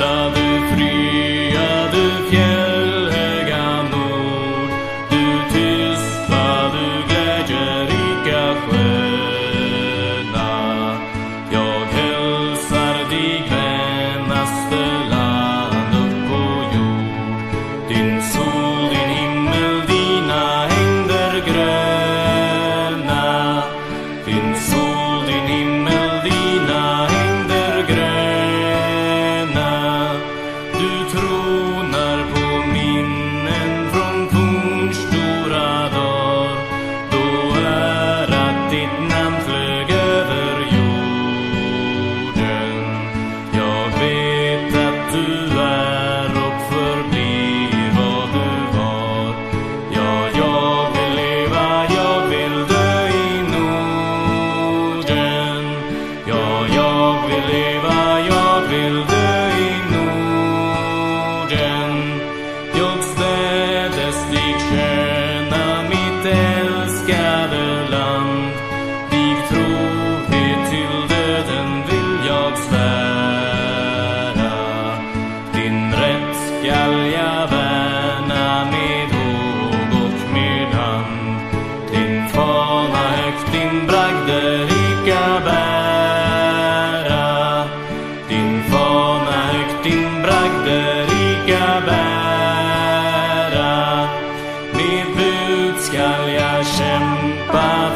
love you free. vill leva, jag vill dö i Norden. Jag städes lik sköna mitt älskade land. Vid trohet till döden vill jag svära. Din rätt skall jag värna med håg och med hand. Din fana högt, din bragd sympathy.